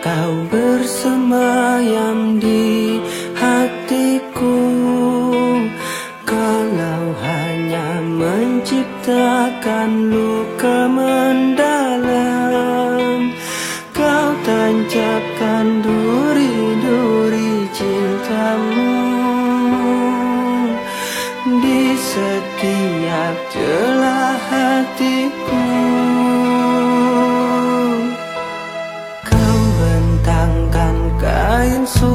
kau bersemayam di hatiku. Kalau hanya menciptakan luka mendalam soon.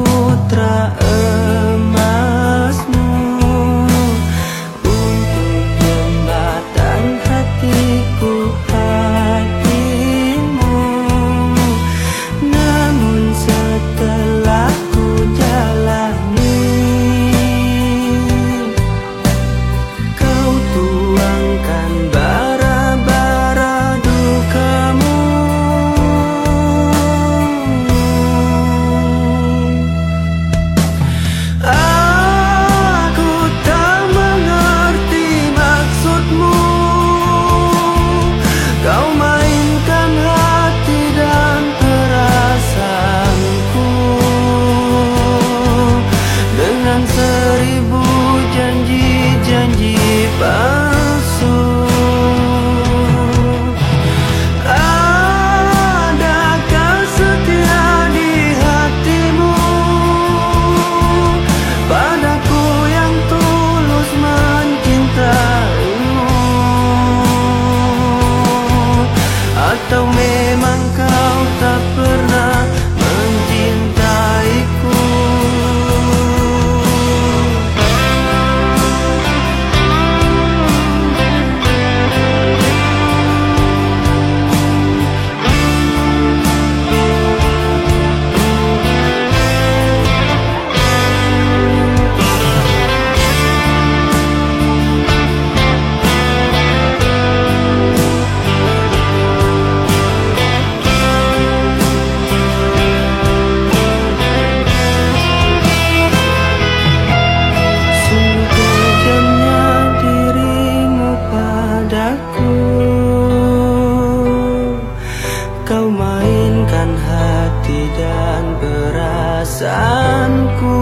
yakinkan hati dan perasaanku.